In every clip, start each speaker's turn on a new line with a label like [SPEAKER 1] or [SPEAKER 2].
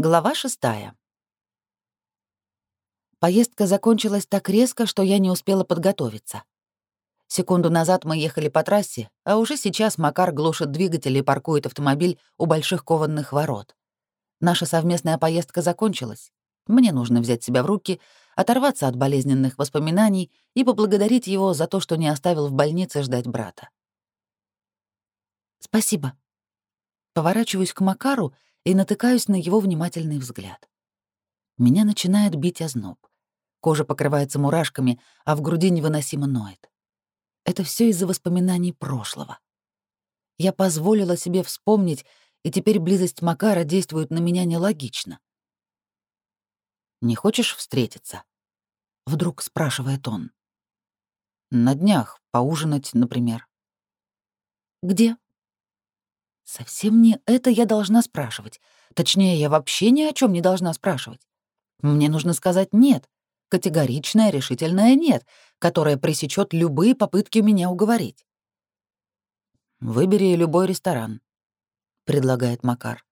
[SPEAKER 1] Глава шестая. Поездка закончилась так резко, что я не успела подготовиться. Секунду назад мы ехали по трассе, а уже сейчас Макар глушит двигатель и паркует автомобиль у больших кованных ворот. Наша совместная поездка закончилась. Мне нужно взять себя в руки, оторваться от болезненных воспоминаний и поблагодарить его за то, что не оставил в больнице ждать брата. «Спасибо». Поворачиваюсь к Макару — и натыкаюсь на его внимательный взгляд. Меня начинает бить озноб. Кожа покрывается мурашками, а в груди невыносимо ноет. Это все из-за воспоминаний прошлого. Я позволила себе вспомнить, и теперь близость Макара действует на меня нелогично. «Не хочешь встретиться?» — вдруг спрашивает он. «На днях поужинать, например». «Где?» Совсем не это я должна спрашивать. Точнее, я вообще ни о чем не должна спрашивать. Мне нужно сказать «нет». Категоричное, решительное «нет», которое пресечет любые попытки меня уговорить. «Выбери любой ресторан», — предлагает Макар.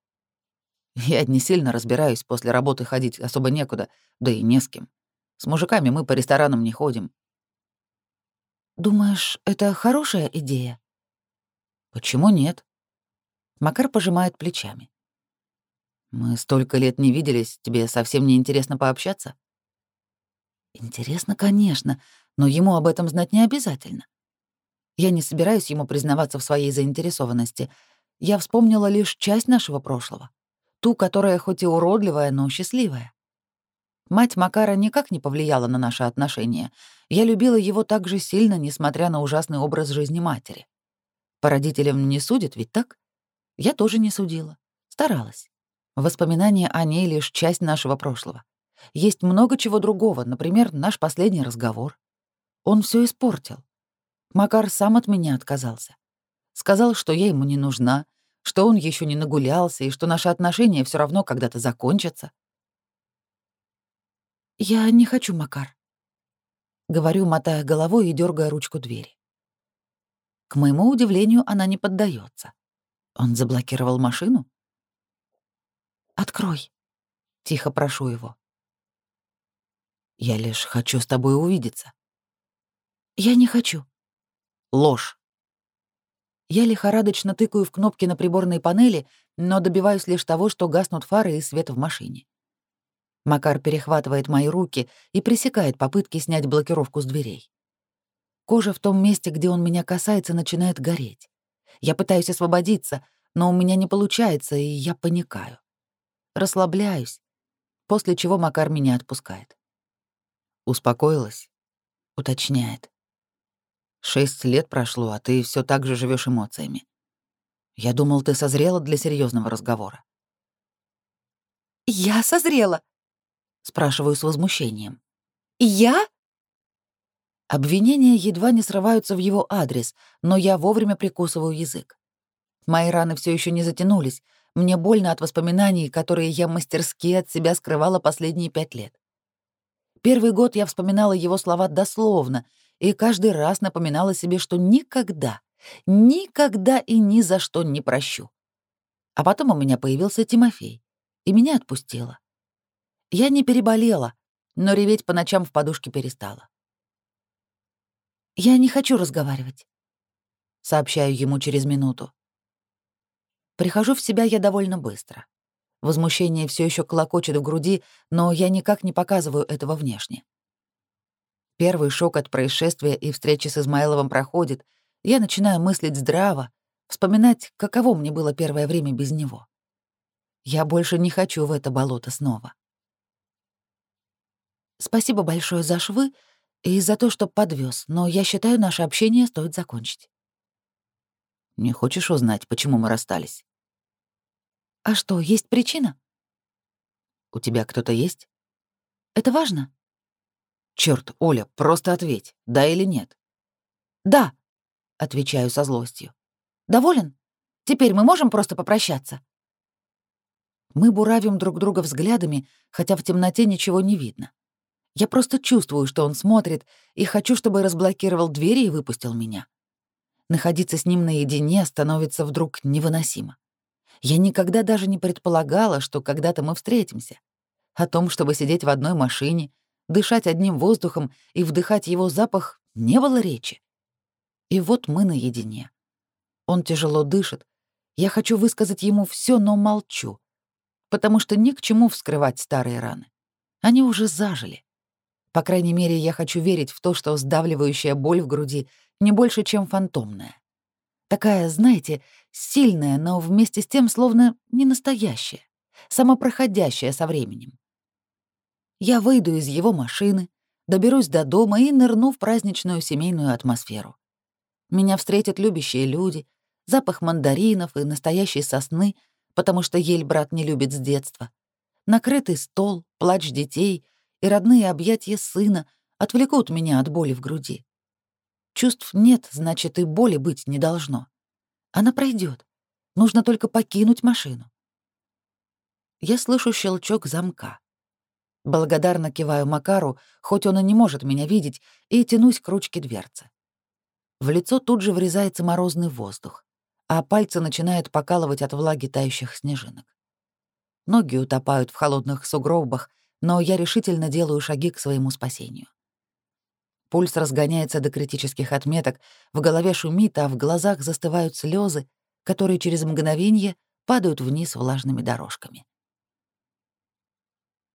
[SPEAKER 1] «Я не сильно разбираюсь, после работы ходить особо некуда, да и не с кем. С мужиками мы по ресторанам не ходим». «Думаешь, это хорошая идея?» «Почему нет? Макар пожимает плечами. «Мы столько лет не виделись, тебе совсем не интересно пообщаться?» «Интересно, конечно, но ему об этом знать не обязательно. Я не собираюсь ему признаваться в своей заинтересованности. Я вспомнила лишь часть нашего прошлого, ту, которая хоть и уродливая, но счастливая. Мать Макара никак не повлияла на наши отношения. Я любила его так же сильно, несмотря на ужасный образ жизни матери. По родителям не судят, ведь так?» Я тоже не судила. Старалась. Воспоминания о ней — лишь часть нашего прошлого. Есть много чего другого, например, наш последний разговор. Он все испортил. Макар сам от меня отказался. Сказал, что я ему не нужна, что он еще не нагулялся и что наши отношения все равно когда-то закончатся. «Я не хочу, Макар», — говорю, мотая головой и дергая ручку двери. К моему удивлению, она не поддается. Он заблокировал машину? «Открой!» — тихо прошу его. «Я лишь хочу с тобой увидеться». «Я не хочу». «Ложь!» Я лихорадочно тыкаю в кнопки на приборной панели, но добиваюсь лишь того, что гаснут фары и свет в машине. Макар перехватывает мои руки и пресекает попытки снять блокировку с дверей. Кожа в том месте, где он меня касается, начинает гореть. Я пытаюсь освободиться, но у меня не получается, и я паникаю. Расслабляюсь, после чего Макар меня отпускает. Успокоилась? Уточняет. Шесть лет прошло, а ты все так же живешь эмоциями. Я думал, ты созрела для серьезного разговора. Я созрела? Спрашиваю с возмущением. Я? Обвинения едва не срываются в его адрес, но я вовремя прикусываю язык. Мои раны все еще не затянулись. Мне больно от воспоминаний, которые я мастерски от себя скрывала последние пять лет. Первый год я вспоминала его слова дословно и каждый раз напоминала себе, что никогда, никогда и ни за что не прощу. А потом у меня появился Тимофей, и меня отпустило. Я не переболела, но реветь по ночам в подушке перестала. «Я не хочу разговаривать», — сообщаю ему через минуту. Прихожу в себя я довольно быстро. Возмущение все еще колокочет в груди, но я никак не показываю этого внешне. Первый шок от происшествия и встречи с Измаиловым проходит. Я начинаю мыслить здраво, вспоминать, каково мне было первое время без него. Я больше не хочу в это болото снова. «Спасибо большое за швы», и за то, что подвез, но я считаю, наше общение стоит закончить. Не хочешь узнать, почему мы расстались? А что, есть причина? У тебя кто-то есть? Это важно? Черт, Оля, просто ответь, да или нет. Да, отвечаю со злостью. Доволен? Теперь мы можем просто попрощаться. Мы буравим друг друга взглядами, хотя в темноте ничего не видно. Я просто чувствую, что он смотрит, и хочу, чтобы разблокировал двери и выпустил меня. Находиться с ним наедине становится вдруг невыносимо. Я никогда даже не предполагала, что когда-то мы встретимся. О том, чтобы сидеть в одной машине, дышать одним воздухом и вдыхать его запах, не было речи. И вот мы наедине. Он тяжело дышит. Я хочу высказать ему все, но молчу, потому что ни к чему вскрывать старые раны. Они уже зажили. По крайней мере, я хочу верить в то, что сдавливающая боль в груди не больше, чем фантомная. Такая, знаете, сильная, но вместе с тем словно не настоящая, самопроходящая со временем. Я выйду из его машины, доберусь до дома и нырну в праздничную семейную атмосферу. Меня встретят любящие люди, запах мандаринов и настоящей сосны, потому что ель брат не любит с детства, накрытый стол, плач детей — и родные объятия сына отвлекут меня от боли в груди. Чувств нет, значит, и боли быть не должно. Она пройдет. Нужно только покинуть машину. Я слышу щелчок замка. Благодарно киваю Макару, хоть он и не может меня видеть, и тянусь к ручке дверцы. В лицо тут же врезается морозный воздух, а пальцы начинают покалывать от влаги тающих снежинок. Ноги утопают в холодных сугробах, но я решительно делаю шаги к своему спасению. Пульс разгоняется до критических отметок, в голове шумит, а в глазах застывают слезы, которые через мгновение падают вниз влажными дорожками.